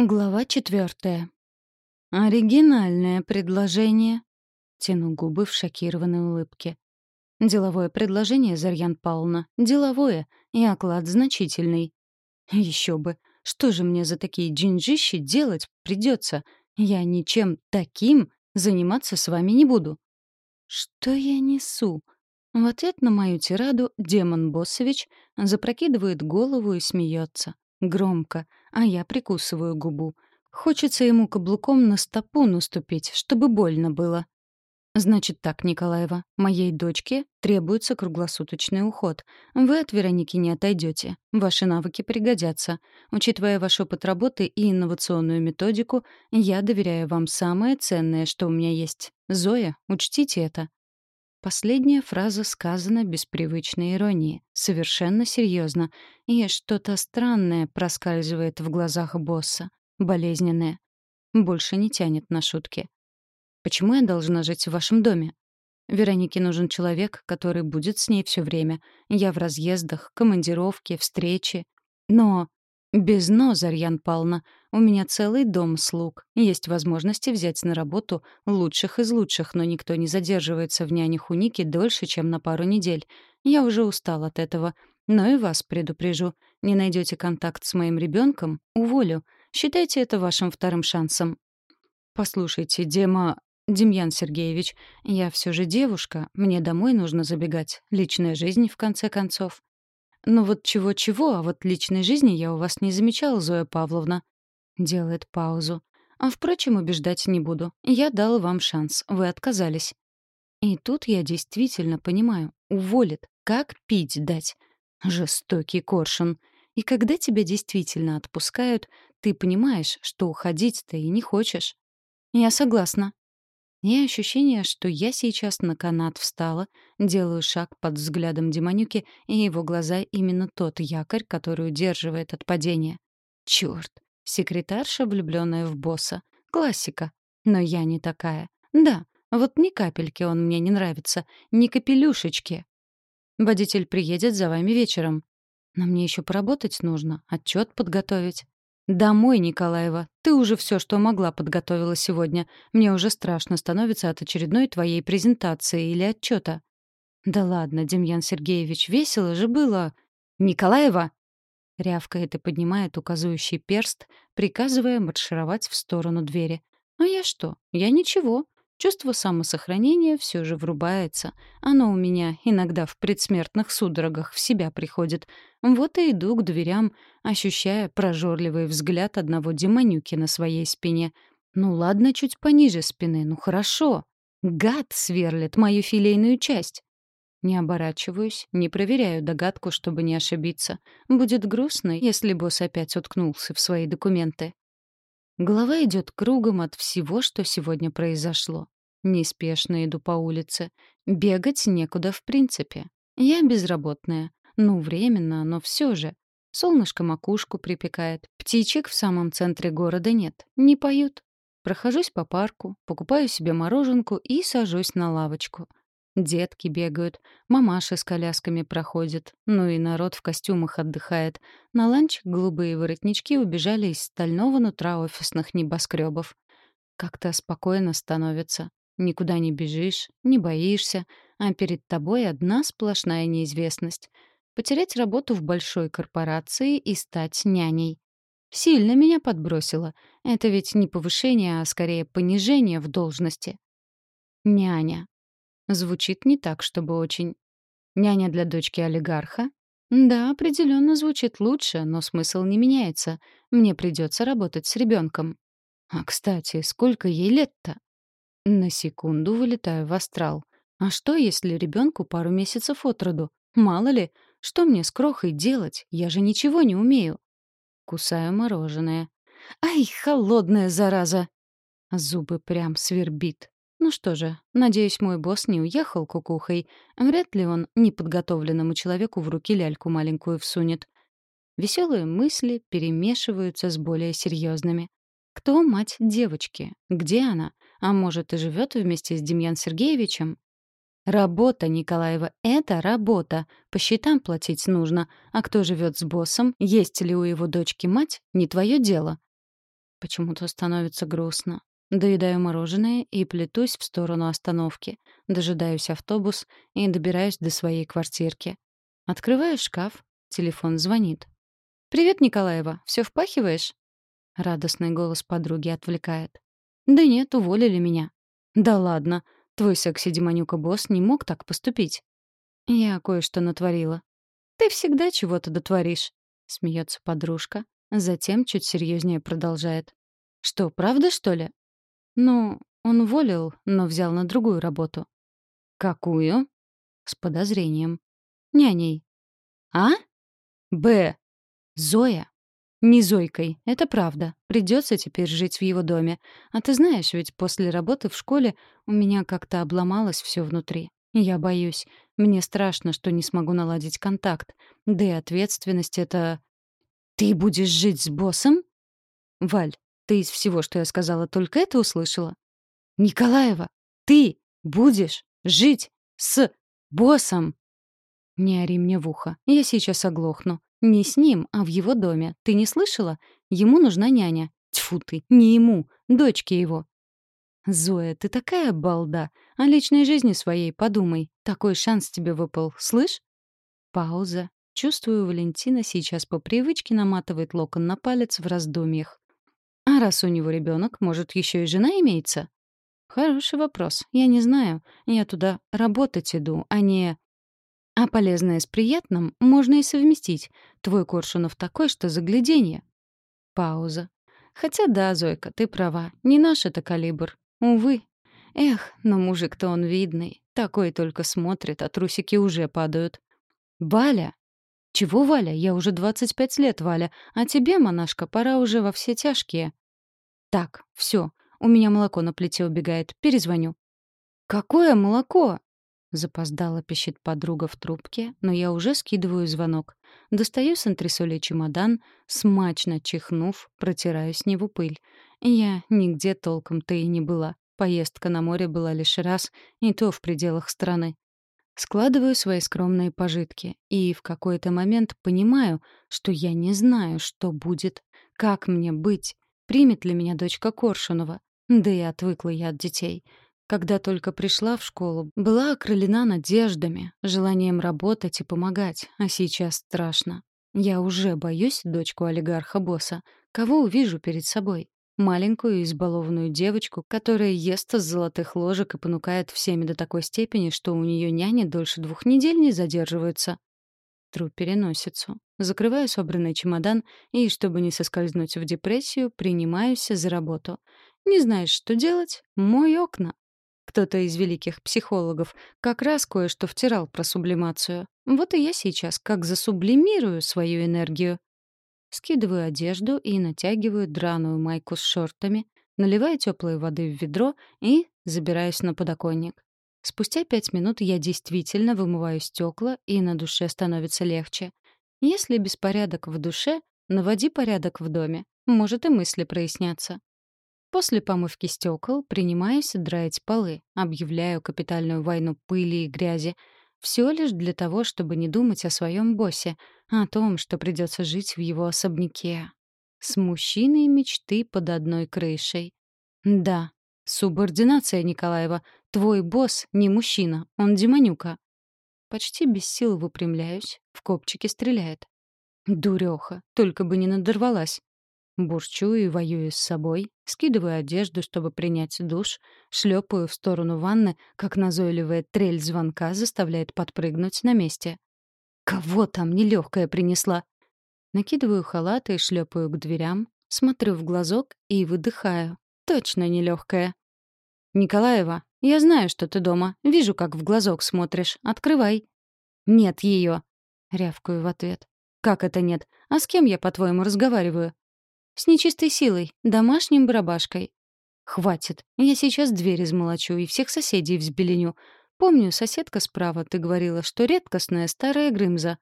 Глава четвертая. «Оригинальное предложение», — тяну губы в шокированной улыбке. «Деловое предложение, Зарьян Павловна, деловое, и оклад значительный». Еще бы, что же мне за такие джинжищи делать придется? Я ничем таким заниматься с вами не буду». «Что я несу?» В ответ на мою тираду демон Боссович запрокидывает голову и смеется. Громко, а я прикусываю губу. Хочется ему каблуком на стопу наступить, чтобы больно было. Значит так, Николаева, моей дочке требуется круглосуточный уход. Вы от Вероники не отойдете. Ваши навыки пригодятся. Учитывая ваш опыт работы и инновационную методику, я доверяю вам самое ценное, что у меня есть. Зоя, учтите это. Последняя фраза сказана без привычной иронии, совершенно серьезно, и что-то странное проскальзывает в глазах босса, болезненное. Больше не тянет на шутки. «Почему я должна жить в вашем доме?» Веронике нужен человек, который будет с ней все время. Я в разъездах, командировке, встречи. Но без «но», Зарьян Павловна, у меня целый дом слуг. Есть возможности взять на работу лучших из лучших, но никто не задерживается в нянях у Ники дольше, чем на пару недель. Я уже устал от этого. Но и вас предупрежу. Не найдете контакт с моим ребенком — уволю. Считайте это вашим вторым шансом. Послушайте, Дема... Демьян Сергеевич, я все же девушка, мне домой нужно забегать. Личная жизнь, в конце концов. «Ну вот чего-чего, а вот личной жизни я у вас не замечала, Зоя Павловна». Делает паузу. «А впрочем, убеждать не буду. Я дал вам шанс. Вы отказались». И тут я действительно понимаю. Уволит. Как пить дать? Жестокий коршун. И когда тебя действительно отпускают, ты понимаешь, что уходить-то и не хочешь. Я согласна. И ощущение, что я сейчас на канат встала, делаю шаг под взглядом Демонюки, и его глаза именно тот якорь, который удерживает от падения. Чёрт, секретарша, влюбленная в босса. Классика. Но я не такая. Да, вот ни капельки он мне не нравится, ни капелюшечки. Водитель приедет за вами вечером. Но мне еще поработать нужно, отчет подготовить. «Домой, Николаева. Ты уже все, что могла, подготовила сегодня. Мне уже страшно становится от очередной твоей презентации или отчета». «Да ладно, Демьян Сергеевич, весело же было». «Николаева!» Рявкает и поднимает указывающий перст, приказывая маршировать в сторону двери. «А я что? Я ничего. Чувство самосохранения все же врубается. Оно у меня иногда в предсмертных судорогах в себя приходит. Вот и иду к дверям, ощущая прожорливый взгляд одного демонюки на своей спине. Ну ладно, чуть пониже спины, ну хорошо. Гад сверлит мою филейную часть. Не оборачиваюсь, не проверяю догадку, чтобы не ошибиться. Будет грустно, если босс опять уткнулся в свои документы. Голова идет кругом от всего, что сегодня произошло. Неспешно иду по улице. Бегать некуда в принципе. Я безработная. Ну, временно, но все же. Солнышко макушку припекает. Птичек в самом центре города нет. Не поют. Прохожусь по парку, покупаю себе мороженку и сажусь на лавочку. Детки бегают, мамаши с колясками проходят, ну и народ в костюмах отдыхает. На ланч голубые воротнички убежали из стального нутра офисных небоскребов. Как-то спокойно становится. Никуда не бежишь, не боишься, а перед тобой одна сплошная неизвестность. Потерять работу в большой корпорации и стать няней. Сильно меня подбросило. Это ведь не повышение, а скорее понижение в должности. Няня. Звучит не так, чтобы очень. Няня для дочки олигарха? Да, определенно звучит лучше, но смысл не меняется. Мне придется работать с ребенком. А, кстати, сколько ей лет-то? На секунду вылетаю в астрал. А что, если ребенку пару месяцев от роду? Мало ли, что мне с крохой делать? Я же ничего не умею. Кусаю мороженое. Ай, холодная зараза! Зубы прям свербит. Ну что же, надеюсь, мой босс не уехал кукухой. Вряд ли он неподготовленному человеку в руки ляльку маленькую всунет. Веселые мысли перемешиваются с более серьезными. Кто мать девочки? Где она? А может, и живет вместе с Демьян Сергеевичем? Работа, Николаева, это работа. По счетам платить нужно. А кто живет с боссом, есть ли у его дочки мать, не твое дело. Почему-то становится грустно. Доедаю мороженое и плетусь в сторону остановки. Дожидаюсь автобус и добираюсь до своей квартирки. Открываю шкаф, телефон звонит. «Привет, Николаева, все впахиваешь?» Радостный голос подруги отвлекает. «Да нет, уволили меня». «Да ладно, твой секси-демонюка-босс не мог так поступить». «Я кое-что натворила». «Ты всегда чего-то дотворишь», — смеется подружка, затем чуть серьезнее продолжает. «Что, правда, что ли?» «Ну, он уволил, но взял на другую работу». «Какую?» «С подозрением». «Няней». «А?» «Б. Зоя». «Не Зойкой, это правда. Придется теперь жить в его доме. А ты знаешь, ведь после работы в школе у меня как-то обломалось все внутри. Я боюсь. Мне страшно, что не смогу наладить контакт. Да и ответственность — это... Ты будешь жить с боссом? Валь, ты из всего, что я сказала, только это услышала? Николаева, ты будешь жить с боссом? Не ори мне в ухо. Я сейчас оглохну. Не с ним, а в его доме. Ты не слышала? Ему нужна няня. Тьфу ты, не ему, дочке его. Зоя, ты такая балда. О личной жизни своей подумай. Такой шанс тебе выпал, слышь? Пауза. Чувствую, Валентина сейчас по привычке наматывает локон на палец в раздумьях. А раз у него ребенок, может, еще и жена имеется? Хороший вопрос. Я не знаю. Я туда работать иду, а не... А полезное с приятным можно и совместить. Твой Коршунов такой, что загляденье. Пауза. Хотя да, Зойка, ты права. Не наш это калибр. Увы. Эх, но мужик-то он видный. Такой только смотрит, а трусики уже падают. Валя! Чего, Валя? Я уже 25 лет, Валя. А тебе, монашка, пора уже во все тяжкие. Так, все. У меня молоко на плите убегает. Перезвоню. Какое молоко? Запоздала пищит подруга в трубке, но я уже скидываю звонок. Достаю с антресоли чемодан, смачно чихнув, протираю с него пыль. Я нигде толком-то и не была. Поездка на море была лишь раз, и то в пределах страны. Складываю свои скромные пожитки, и в какой-то момент понимаю, что я не знаю, что будет, как мне быть, примет ли меня дочка Коршунова. Да и отвыкла я от детей — когда только пришла в школу, была окрылена надеждами, желанием работать и помогать, а сейчас страшно. Я уже боюсь дочку олигарха-босса. Кого увижу перед собой? Маленькую избалованную девочку, которая ест с золотых ложек и понукает всеми до такой степени, что у нее няни дольше двух недель не задерживаются. Тру переносицу. Закрываю собранный чемодан и, чтобы не соскользнуть в депрессию, принимаюсь за работу. Не знаешь, что делать? Мой окна. Кто-то из великих психологов как раз кое-что втирал про сублимацию. Вот и я сейчас как засублимирую свою энергию. Скидываю одежду и натягиваю драную майку с шортами, наливаю теплой воды в ведро и забираюсь на подоконник. Спустя пять минут я действительно вымываю стекла, и на душе становится легче. Если беспорядок в душе, наводи порядок в доме. Может, и мысли прояснятся. После помывки стекол принимаюсь драить полы, объявляю капитальную войну пыли и грязи. Все лишь для того, чтобы не думать о своем боссе, а о том, что придется жить в его особняке. С мужчиной мечты под одной крышей. Да, субординация, Николаева. Твой босс не мужчина, он демонюка. Почти без сил выпрямляюсь, в копчике стреляет. Дуреха, только бы не надорвалась. Бурчу и воюю с собой, скидываю одежду, чтобы принять душ, шлепаю в сторону ванны, как назойливая трель звонка заставляет подпрыгнуть на месте. «Кого там нелегкая принесла?» Накидываю халат и шлепаю к дверям, смотрю в глазок и выдыхаю. Точно нелегкая. «Николаева, я знаю, что ты дома. Вижу, как в глазок смотришь. Открывай». «Нет ее», — рявкаю в ответ. «Как это нет? А с кем я, по-твоему, разговариваю? С нечистой силой, домашним барабашкой. Хватит. Я сейчас дверь измолочу и всех соседей взбеленю. Помню, соседка справа, ты говорила, что редкостная старая Грымза.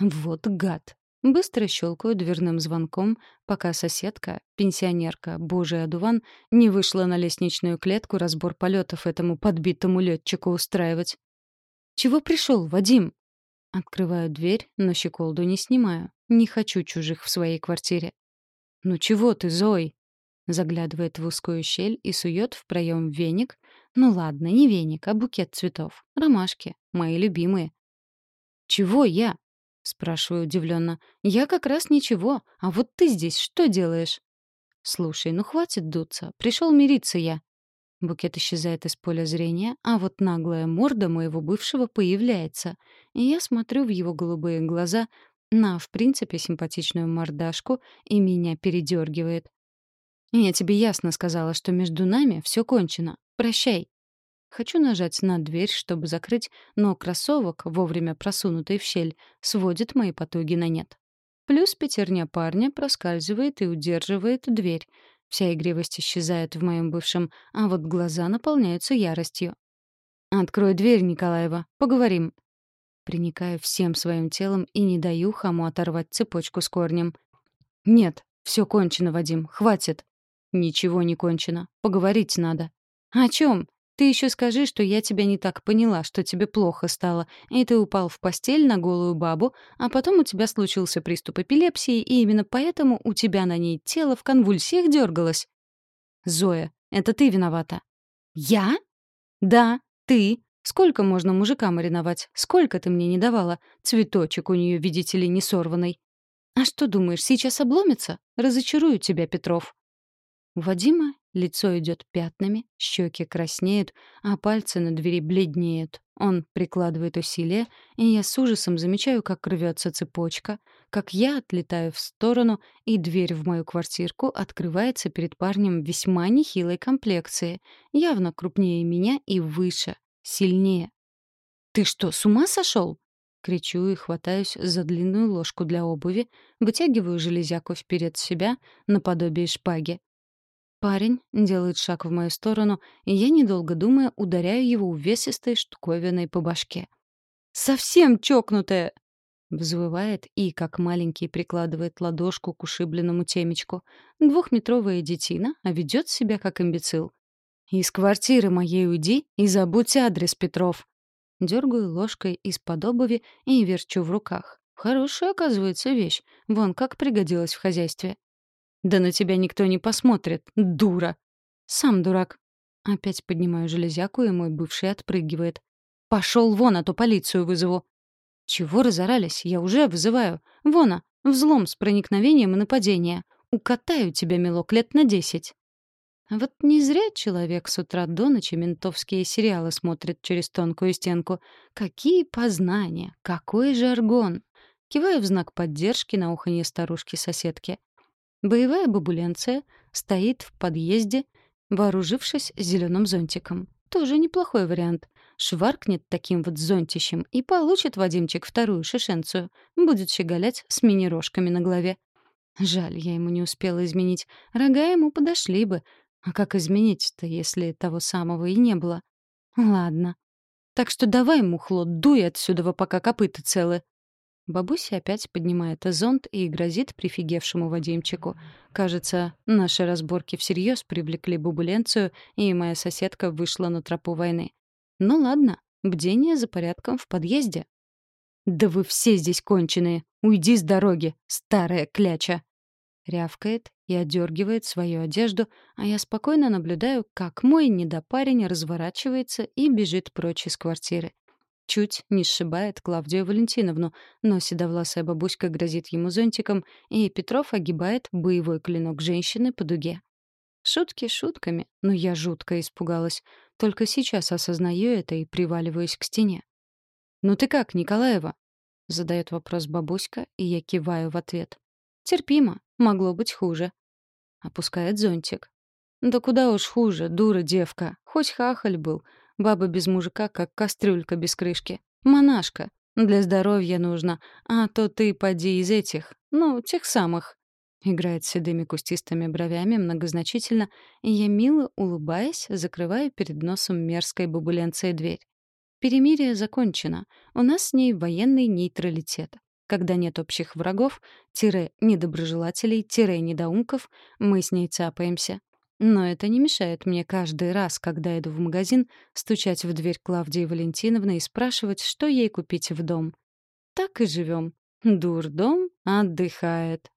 Вот гад. Быстро щелкаю дверным звонком, пока соседка, пенсионерка, божий одуван, не вышла на лестничную клетку разбор полетов этому подбитому летчику устраивать. «Чего пришел, Вадим?» Открываю дверь, но щеколду не снимаю. Не хочу чужих в своей квартире. «Ну чего ты, Зой?» Заглядывает в узкую щель и сует в проем веник. Ну ладно, не веник, а букет цветов. Ромашки. Мои любимые. «Чего я?» — спрашиваю удивленно. «Я как раз ничего. А вот ты здесь что делаешь?» «Слушай, ну хватит дуться. Пришел мириться я». Букет исчезает из поля зрения, а вот наглая морда моего бывшего появляется. И я смотрю в его голубые глаза на, в принципе, симпатичную мордашку, и меня передергивает. «Я тебе ясно сказала, что между нами все кончено. Прощай». Хочу нажать на дверь, чтобы закрыть, но кроссовок, вовремя просунутый в щель, сводит мои потуги на нет. Плюс пятерня парня проскальзывает и удерживает дверь. Вся игривость исчезает в моем бывшем, а вот глаза наполняются яростью. «Открой дверь, Николаева, поговорим». Приникаю всем своим телом и не даю хаму оторвать цепочку с корнем. «Нет, все кончено, Вадим, хватит». «Ничего не кончено. Поговорить надо». «О чем? Ты еще скажи, что я тебя не так поняла, что тебе плохо стало, и ты упал в постель на голую бабу, а потом у тебя случился приступ эпилепсии, и именно поэтому у тебя на ней тело в конвульсиях дергалось. Зоя, это ты виновата. Я? Да, ты. Сколько можно мужика мариновать? Сколько ты мне не давала? Цветочек у нее, видите ли, не сорванный. А что думаешь, сейчас обломится? Разочарую тебя, Петров. У Вадима лицо идет пятнами, щеки краснеют, а пальцы на двери бледнеют. Он прикладывает усилия, и я с ужасом замечаю, как рвется цепочка, как я отлетаю в сторону, и дверь в мою квартирку открывается перед парнем весьма нехилой комплекции, явно крупнее меня и выше, сильнее. «Ты что, с ума сошел?» Кричу и хватаюсь за длинную ложку для обуви, вытягиваю железяку вперед себя, наподобие шпаги. Парень делает шаг в мою сторону, и я, недолго думая, ударяю его увесистой штуковиной по башке. «Совсем чокнутая!» Взвывает и, как маленький, прикладывает ладошку к ушибленному темечку. Двухметровая детина, а ведет себя как имбецил. «Из квартиры моей уйди и забудь адрес, Петров!» Дергаю ложкой из-под обуви и верчу в руках. Хорошая, оказывается, вещь. Вон как пригодилась в хозяйстве. Да на тебя никто не посмотрит, дура. Сам дурак. Опять поднимаю железяку, и мой бывший отпрыгивает. Пошел вон, а то полицию вызову. Чего разорались? Я уже вызываю. Вон, взлом с проникновением и нападением. Укатаю тебя, милок, лет на десять. Вот не зря человек с утра до ночи ментовские сериалы смотрит через тонкую стенку. Какие познания, какой жаргон. Киваю в знак поддержки на уханье старушки-соседки. Боевая бабуленция стоит в подъезде, вооружившись зеленым зонтиком. Тоже неплохой вариант. Шваркнет таким вот зонтищем и получит Вадимчик вторую шишенцию. Будет щеголять с мини-рожками на голове. Жаль, я ему не успела изменить. Рога ему подошли бы. А как изменить-то, если того самого и не было? Ладно. Так что давай, мухло, дуй отсюда, пока копыта целы. Бабуся опять поднимает зонт и грозит прифигевшему Вадимчику. Кажется, наши разборки всерьез привлекли бабуленцию, и моя соседка вышла на тропу войны. Ну ладно, бдение за порядком в подъезде. «Да вы все здесь конченые! Уйди с дороги, старая кляча!» Рявкает и одергивает свою одежду, а я спокойно наблюдаю, как мой недопарень разворачивается и бежит прочь из квартиры чуть не сшибает Клавдию Валентиновну, но седовласая бабуська грозит ему зонтиком, и Петров огибает боевой клинок женщины по дуге. Шутки шутками, но я жутко испугалась. Только сейчас осознаю это и приваливаюсь к стене. «Ну ты как, Николаева?» — задает вопрос бабуська, и я киваю в ответ. «Терпимо. Могло быть хуже». Опускает зонтик. «Да куда уж хуже, дура девка. Хоть хахаль был. Баба без мужика, как кастрюлька без крышки. Монашка. Для здоровья нужно. А то ты поди из этих, ну, тех самых. Играет седыми кустистыми бровями многозначительно, и я, мило улыбаясь, закрываю перед носом мерзкой бабуленцей дверь. Перемирие закончено. У нас с ней военный нейтралитет. Когда нет общих врагов, тире недоброжелателей, тире недоумков, мы с ней цапаемся. Но это не мешает мне каждый раз, когда иду в магазин, стучать в дверь Клавдии Валентиновны и спрашивать, что ей купить в дом. Так и живем. Дурдом отдыхает.